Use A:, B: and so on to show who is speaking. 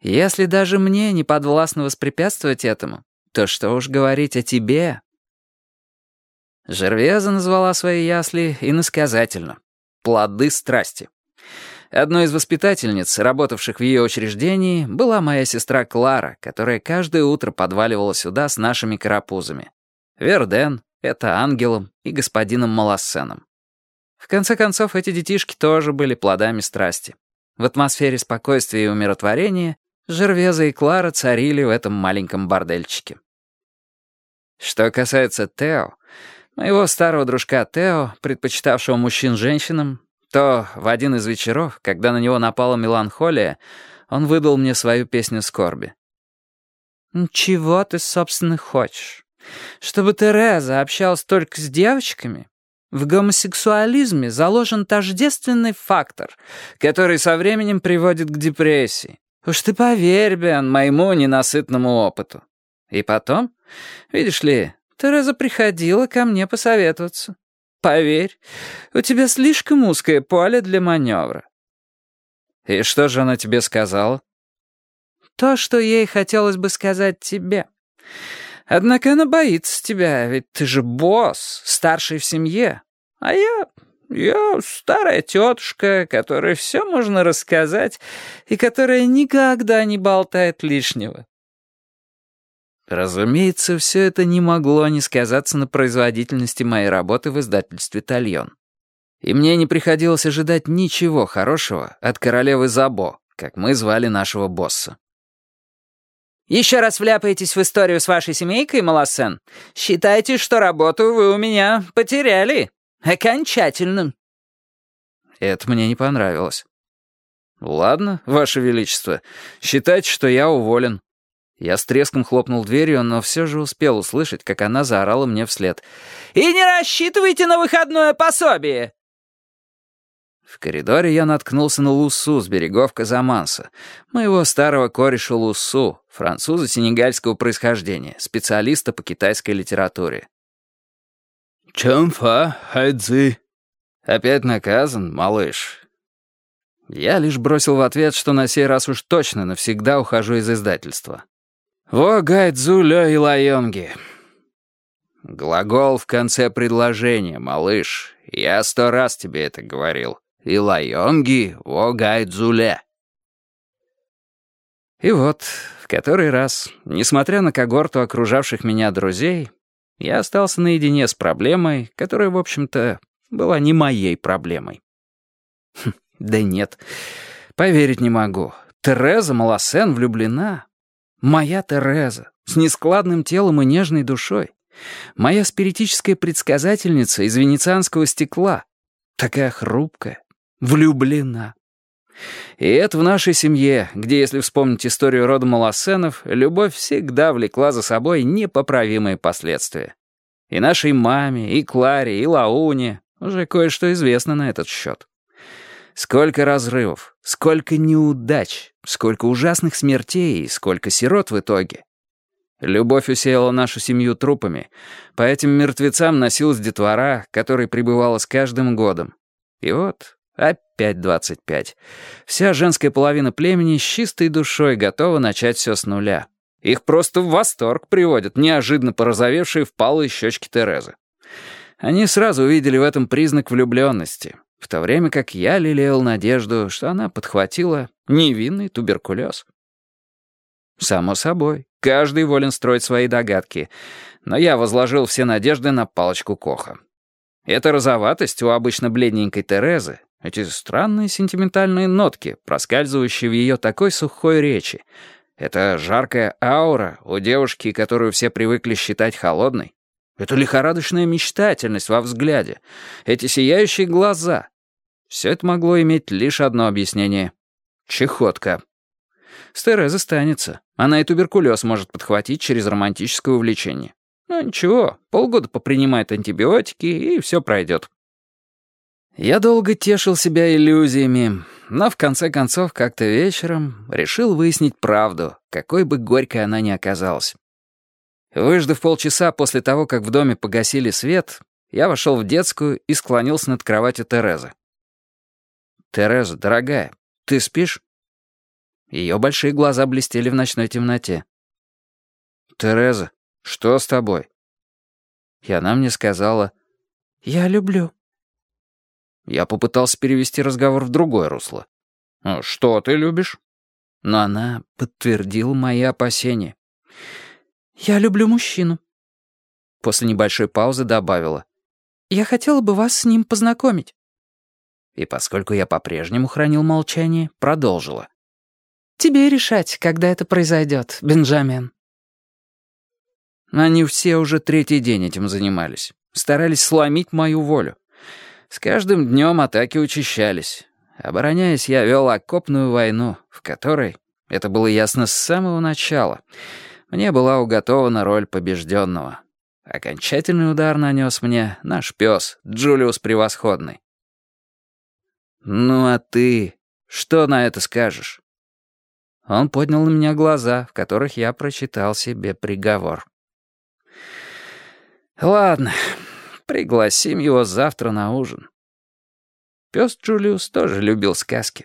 A: Если даже мне не подвластно воспрепятствовать этому, то что уж говорить о тебе?» Жервеза назвала свои ясли иносказательно «плоды страсти». Одной из воспитательниц, работавших в ее учреждении, была моя сестра Клара, которая каждое утро подваливала сюда с нашими карапузами. Верден, это ангелом и господином Малассеном. В конце концов, эти детишки тоже были плодами страсти. В атмосфере спокойствия и умиротворения Жервеза и Клара царили в этом маленьком бордельчике. Что касается Тео, моего старого дружка Тео, предпочитавшего мужчин женщинам, то в один из вечеров, когда на него напала меланхолия, он выдал мне свою песню скорби. «Чего ты, собственно, хочешь? Чтобы Тереза общалась только с девочками? В гомосексуализме заложен тождественный фактор, который со временем приводит к депрессии. Уж ты поверь, Бен, моему ненасытному опыту. И потом, видишь ли, Тереза приходила ко мне посоветоваться. Поверь, у тебя слишком узкое поле для маневра». «И что же она тебе сказала?» «То, что ей хотелось бы сказать тебе. Однако она боится тебя, ведь ты же босс, старший в семье. А я... я старая тетушка, которой все можно рассказать и которая никогда не болтает лишнего. Разумеется, все это не могло не сказаться на производительности моей работы в издательстве «Тальон». И мне не приходилось ожидать ничего хорошего от королевы Забо, как мы звали нашего босса. «Еще раз вляпаетесь в историю с вашей семейкой, Малосен, считайте, что работу вы у меня потеряли. Окончательно». Это мне не понравилось. «Ладно, ваше величество, считайте, что я уволен. Я с треском хлопнул дверью, но все же успел услышать, как она заорала мне вслед. «И не рассчитывайте на выходное пособие!» В коридоре я наткнулся на Лусу с берегов Казаманса, моего старого кореша Лусу, француза сенегальского происхождения, специалиста по китайской литературе.
B: «Чамфа, хайдзи?»
A: «Опять наказан, малыш?» Я лишь бросил в ответ, что на сей раз уж точно навсегда ухожу из издательства. «Во гайдзуля и лайонги». Глагол в конце предложения, малыш. Я сто раз тебе это говорил. И лайонги во гайдзуле. И вот, в который раз, несмотря на когорту окружавших меня друзей, я остался наедине с проблемой, которая, в общем-то, была не моей проблемой. Хм, да нет, поверить не могу. Тереза Малосен влюблена. Моя Тереза, с нескладным телом и нежной душой. Моя спиритическая предсказательница из венецианского стекла. Такая хрупкая, влюблена. И это в нашей семье, где, если вспомнить историю рода Малосенов, любовь всегда влекла за собой непоправимые последствия. И нашей маме, и Кларе, и Лауне уже кое-что известно на этот счет. Сколько разрывов, сколько неудач, сколько ужасных смертей и сколько сирот в итоге. Любовь усеяла нашу семью трупами. По этим мертвецам носилась детвора, которая пребывала с каждым годом. И вот опять двадцать пять. Вся женская половина племени с чистой душой готова начать все с нуля. Их просто в восторг приводят неожиданно порозовевшие впалые щечки Терезы. Они сразу увидели в этом признак влюбленности в то время как я лелеял надежду, что она подхватила невинный туберкулез. Само собой, каждый волен строить свои догадки, но я возложил все надежды на палочку Коха. Эта розоватость у обычно бледненькой Терезы, эти странные сентиментальные нотки, проскальзывающие в ее такой сухой речи, эта жаркая аура у девушки, которую все привыкли считать холодной, эта лихорадочная мечтательность во взгляде, эти сияющие глаза. Все это могло иметь лишь одно объяснение. Чехотка. С Терезы станется. Она и туберкулез может подхватить через романтическое увлечение. Ну ничего, полгода попринимает антибиотики, и все пройдет. Я долго тешил себя иллюзиями, но в конце концов как-то вечером решил выяснить правду, какой бы горькой она ни оказалась. Выждав полчаса после того, как в доме погасили свет, я вошел в детскую и склонился над кроватью Терезы. «Тереза, дорогая, ты спишь?» Ее большие глаза блестели в ночной темноте. «Тереза, что с тобой?» И она мне сказала, «Я люблю». Я попытался перевести разговор в другое русло. «Ну, «Что ты любишь?» Но она подтвердила мои опасения. «Я люблю мужчину». После небольшой паузы добавила. «Я хотела бы вас с ним познакомить». И поскольку я по-прежнему хранил молчание, продолжила. «Тебе решать, когда это произойдет, Бенджамин». Они все уже третий день этим занимались. Старались сломить мою волю. С каждым днем атаки учащались. Обороняясь, я вел окопную войну, в которой, это было ясно с самого начала, мне была уготована роль побежденного. Окончательный удар нанес мне наш пес, Джулиус Превосходный. «Ну а ты что на это скажешь?» Он поднял на меня глаза, в которых я прочитал себе приговор. «Ладно, пригласим его завтра на ужин». Пес Джулиус тоже любил сказки.